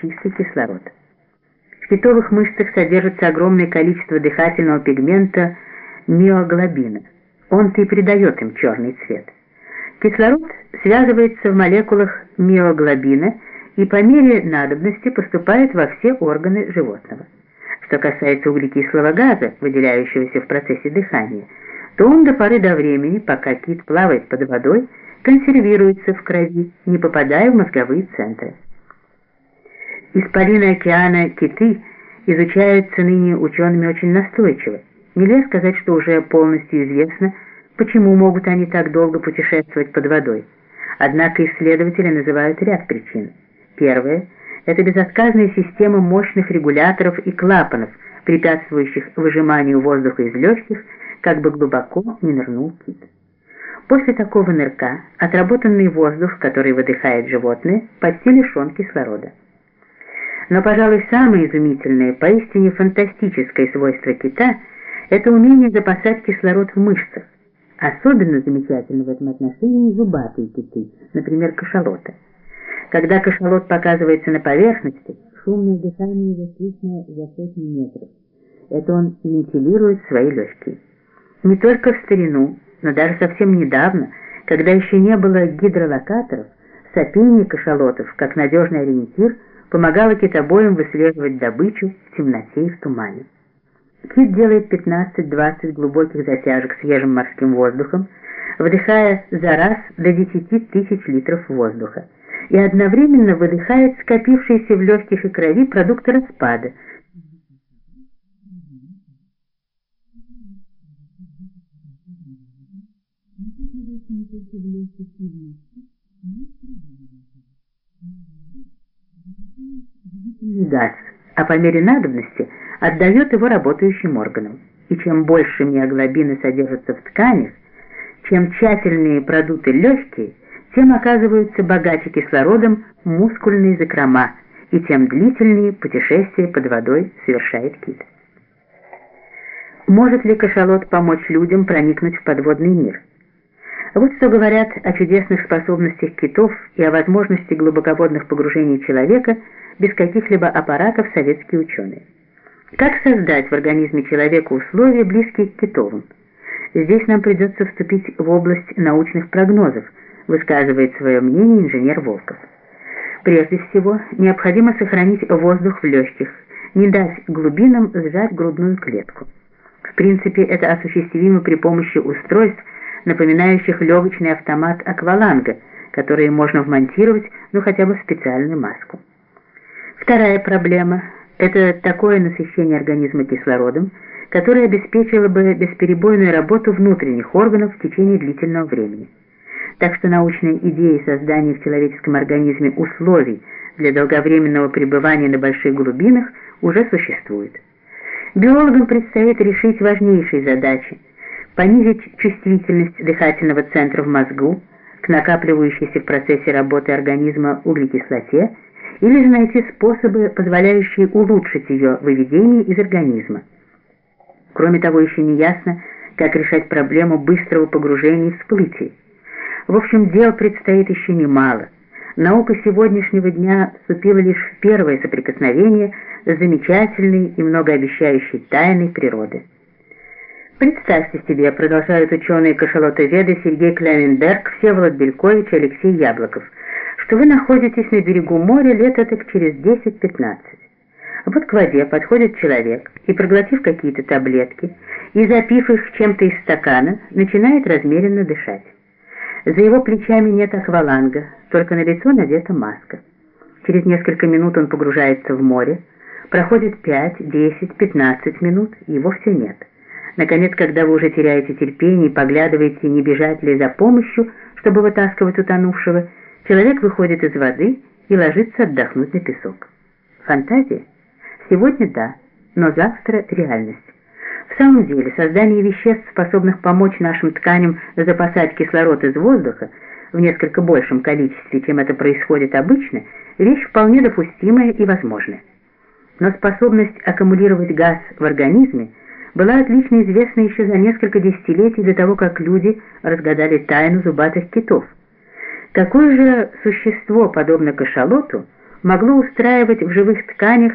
чистый кислород. В китовых мышцах содержится огромное количество дыхательного пигмента миоглобина. Он-то и придает им черный цвет. Кислород связывается в молекулах миоглобина и по мере надобности поступает во все органы животного. Что касается углекислого газа, выделяющегося в процессе дыхания, то он до поры до времени, пока кит плавает под водой, консервируется в крови, не попадая в мозговые центры. Исполины океана киты изучаются ныне учеными очень настойчиво. Нельзя сказать, что уже полностью известно, почему могут они так долго путешествовать под водой. Однако исследователи называют ряд причин. Первое – это безотказная система мощных регуляторов и клапанов, препятствующих выжиманию воздуха из легких, как бы глубоко не нырнул кит. После такого нырка отработанный воздух, который выдыхает животное, почти лишен кислорода. Но, пожалуй, самое изумительное, поистине фантастическое свойство кита – это умение запасать кислород в мышцах. Особенно замечательно в этом отношении зубатые киты, например, кашалоты. Когда кашалот показывается на поверхности, шумное дыхание его слышно за сотни метров. Это он вентилирует свои легкие. Не только в старину, но даже совсем недавно, когда еще не было гидролокаторов, сопение кашалотов, как надежный ориентир, помогало китобоям выслеживать добычу в темноте и в тумане. Кит делает 15-20 глубоких затяжек свежим морским воздухом, вдыхая за раз до 10 тысяч литров воздуха, и одновременно выдыхает скопившиеся в легких и крови продукты распада – газ, а по мере надобности отдает его работающим органам. И чем больше миоглобина содержится в тканях, чем тщательнее продуты легкие, тем оказываются богаче кислородом мускульные закрома, и тем длительнее путешествие под водой совершает кит. Может ли кашалот помочь людям проникнуть в подводный мир? Вот что говорят о чудесных способностях китов и о возможности глубоководных погружений человека без каких-либо аппаратов советские ученые. Как создать в организме человека условия, близкие к китовым? Здесь нам придется вступить в область научных прогнозов, высказывает свое мнение инженер Волков. Прежде всего, необходимо сохранить воздух в легких, не дать глубинам сжать грудную клетку. В принципе, это осуществимо при помощи устройств, напоминающих легочный автомат акваланга, которые можно вмонтировать, ну хотя бы в специальную маску. Вторая проблема – это такое насыщение организма кислородом, которое обеспечило бы бесперебойную работу внутренних органов в течение длительного времени. Так что научная идея создания в человеческом организме условий для долговременного пребывания на больших глубинах уже существует. Биологам предстоит решить важнейшие задачи – понизить чувствительность дыхательного центра в мозгу к накапливающейся в процессе работы организма углекислоте или же найти способы, позволяющие улучшить ее выведение из организма. Кроме того, еще не ясно, как решать проблему быстрого погружения и всплытия. В общем, дел предстоит еще немало. Наука сегодняшнего дня вступила лишь в первое соприкосновение с замечательной и многообещающей тайной природы. Представьте себе, продолжают ученые-кашалотоведы Сергей Клеменберг, Всеволод Белькович Алексей Яблоков, что вы находитесь на берегу моря лет так через 10-15. Вот к воде подходит человек и, проглотив какие-то таблетки и запив их чем-то из стакана, начинает размеренно дышать. За его плечами нет акваланга, только на лицо надета маска. Через несколько минут он погружается в море, проходит 5, 10, 15 минут, его все нет. Наконец, когда вы уже теряете терпение и поглядываете, не бежать ли за помощью, чтобы вытаскивать утонувшего, человек выходит из воды и ложится отдохнуть на песок. Фантазия? Сегодня да, но завтра реальность. В самом деле, создание веществ, способных помочь нашим тканям запасать кислород из воздуха в несколько большем количестве, чем это происходит обычно, вещь вполне допустимая и возможная. Но способность аккумулировать газ в организме – была отлично известна еще за несколько десятилетий до того, как люди разгадали тайну зубатых китов. Какое же существо, подобно кашалоту, могло устраивать в живых тканях